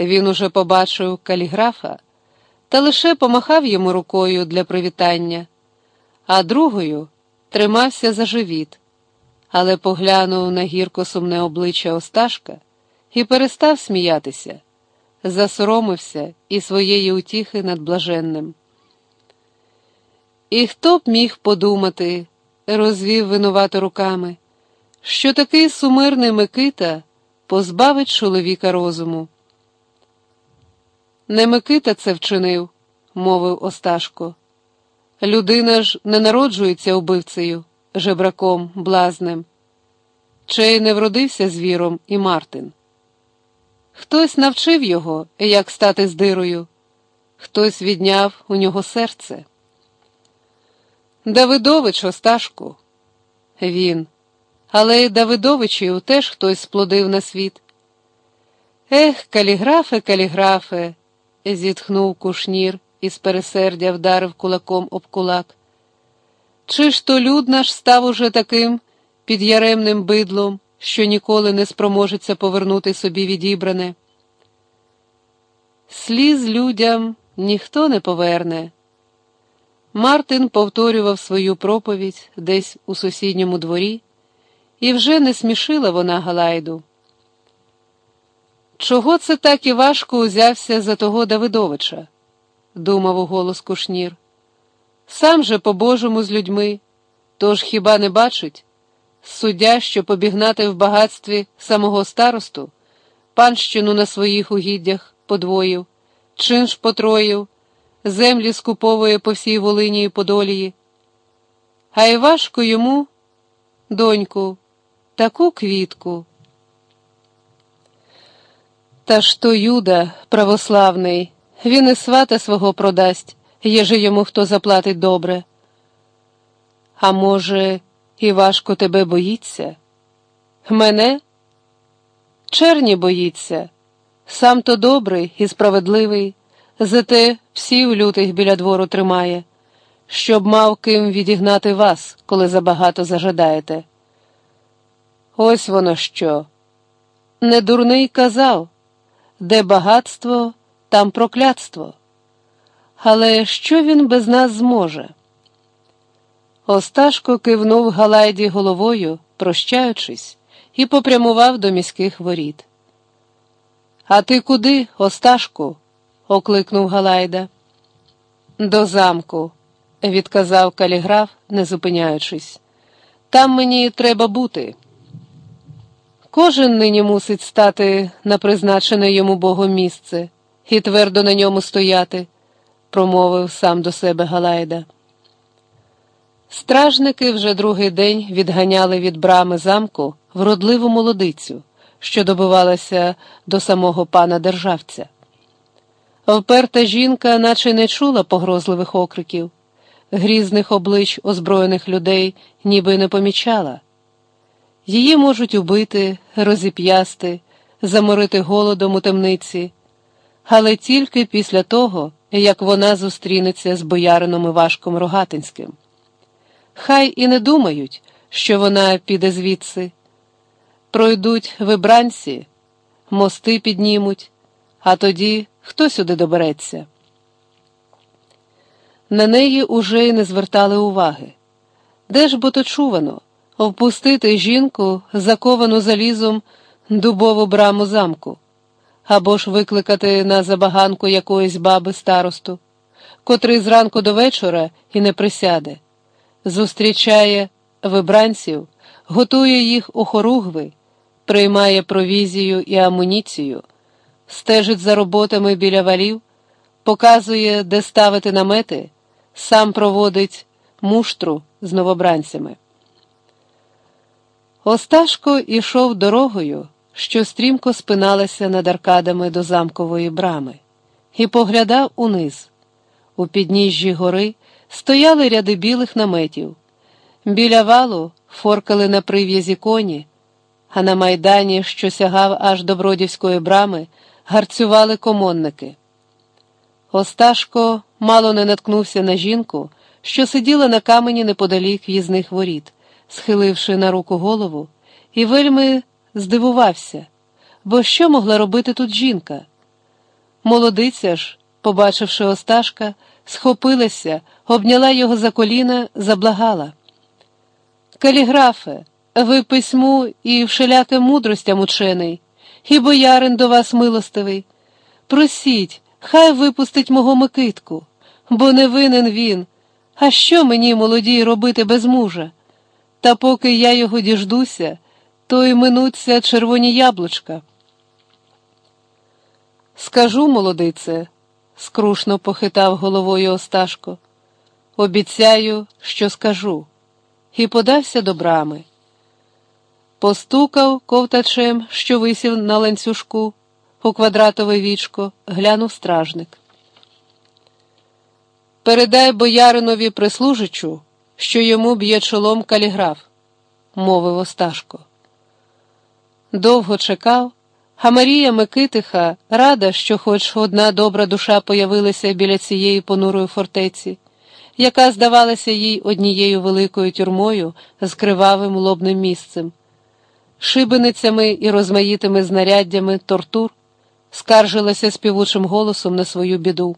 Він уже побачив каліграфа та лише помахав йому рукою для привітання, а другою тримався за живіт, але поглянув на гірко сумне обличчя Осташка і перестав сміятися, засоромився і своєї утіхи над блаженним. І хто б міг подумати, розвів винувато руками, що такий сумирний Микита позбавить чоловіка розуму. Не Микита це вчинив, мовив Осташко. Людина ж не народжується убивцею, жебраком, блазнем. Чей не вродився звіром і Мартин. Хтось навчив його, як стати здирою, хтось відняв у нього серце. Давидович, Осташку. Він. Але й Давидовичів теж хтось сплодив на світ. Ех, каліграфе, каліграфе, зітхнув кушнір і з пересердя вдарив кулаком об кулак. Чи ж то люд наш став уже таким підяремним бидлом, що ніколи не спроможеться повернути собі відібране? Сліз людям ніхто не поверне. Мартин повторював свою проповідь десь у сусідньому дворі, і вже не смішила вона Галайду. Чого це так і важко узявся за того Давидовича? думав у голос кушнір. Сам же по-божому з людьми, тож хіба не бачить? Суддя, що побігнати в багатстві самого старосту, панщину на своїх угіддях подвоїв, чинш потроїв, землі скуповує по всій Волині і Подолії. А й важко йому, доньку, таку квітку. Та ж то Юда православний, він і свата свого продасть, єже йому хто заплатить добре. А може, і важко тебе боїться? Мене? Черні боїться, сам то добрий і справедливий, зате всі лютих біля двору тримає, щоб мав ким відігнати вас, коли забагато зажадаєте. Ось воно що. Недурний казав де багатство, там прокляцтво. Але що він без нас зможе? Осташко кивнув Галайді головою, прощаючись, і попрямував до міських воріт. А ти куди, Осташку? окликнув Галайда. До замку, відказав каліграф, не зупиняючись. Там мені треба бути. Кожен нині мусить стати на призначене йому Богом місце і твердо на ньому стояти, промовив сам до себе Галайда. Стражники вже другий день відганяли від брами замку вродливу молодицю, що добивалася до самого пана державця. Вперта жінка, наче не чула погрозливих окриків, грізних облич озброєних людей ніби не помічала. Її можуть убити, розіп'ясти, заморити голодом у темниці, але тільки після того, як вона зустрінеться з боярином Івашком Рогатинським. Хай і не думають, що вона піде звідси. Пройдуть вибранці, мости піднімуть, а тоді хто сюди добереться. На неї уже й не звертали уваги. Де ж бо то чувано? Впустити жінку, заковану залізом дубову браму замку, або ж викликати на забаганку якоїсь баби старосту, котрий зранку до вечора і не присяде, зустрічає вибранців, готує їх у хоругви, приймає провізію і амуніцію, стежить за роботами біля валів, показує, де ставити намети, сам проводить муштру з новобранцями. Осташко ішов дорогою, що стрімко спиналася над аркадами до замкової брами, і поглядав униз. У підніжжі гори стояли ряди білих наметів. Біля валу форкали на прив'язі коні, а на майдані, що сягав аж до Бродівської брами, гарцювали комонники. Осташко мало не наткнувся на жінку, що сиділа на камені неподалік в'їзних воріт схиливши на руку голову, і вельми здивувався, бо що могла робити тут жінка? Молодиця ж, побачивши Осташка, схопилася, обняла його за коліна, заблагала. Каліграфе, ви письму і вшеляким мудростям учений, і боярин до вас милостивий. Просіть, хай випустить мого Микитку, бо не винен він. А що мені, молодій, робити без мужа? Та поки я його діждуся, то й минуться червоні яблучка. Скажу, молодице, скрушно похитав головою Осташко. Обіцяю, що скажу, і подався до брами. Постукав ковтачем, що висів на ланцюжку у квадратове вічко, глянув стражник. Передай бояринові прислужичу, що йому б'є чолом каліграф, мовив Осташко. Довго чекав, а Марія Микитиха рада, що хоч одна добра душа появилася біля цієї понурої фортеці, яка здавалася їй однією великою тюрмою з кривавим лобним місцем, шибеницями і розмаїтими знаряддями тортур, скаржилася співучим голосом на свою біду.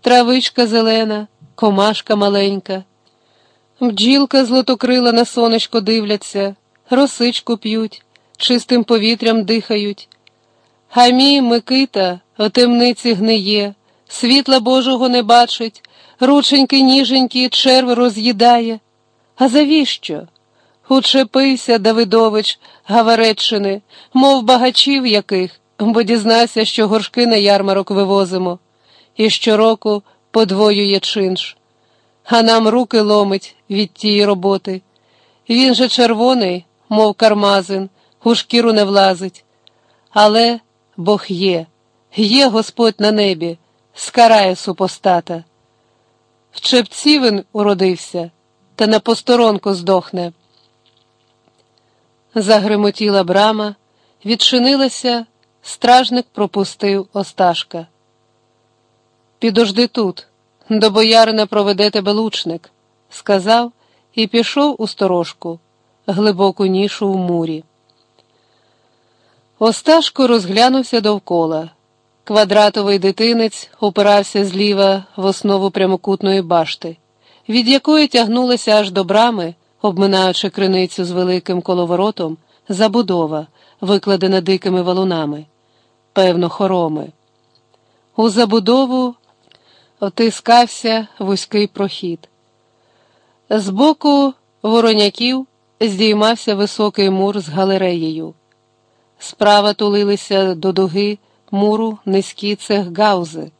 Травичка зелена, комашка маленька, бджілка злотокрила на сонечко дивляться, росичку п'ють чистим повітрям дихають. А мій Микита у темниці гниє, світла Божого не бачить, рученьки ніженькі черв роз'їдає. А завіщо? Учепився Давидович Гавареччини, мов багачів яких, бо дізнався, що горшки на ярмарок вивозимо, і щороку подвоює чинш. А нам руки ломить від тієї роботи. Він же червоний, мов кармазин у шкіру не влазить. Але Бог є, є Господь на небі, скарає супостата. В чепці він уродився, та на посторонку здохне. Загримотіла брама, відчинилася, стражник пропустив Осташка. Підожди тут, до боярина проведе тебе лучник, сказав і пішов у сторожку, глибоку нішу в мурі. Осташко розглянувся довкола. Квадратовий дитинець опирався зліва в основу прямокутної башти, від якої тягнулася аж до брами, обминаючи криницю з великим коловоротом, забудова, викладена дикими валунами, певно, хороми. У забудову отискався вузький прохід. Збоку вороняків здіймався високий мур з галереєю. Справа тулилися до дуги муру низькі цехгаузи,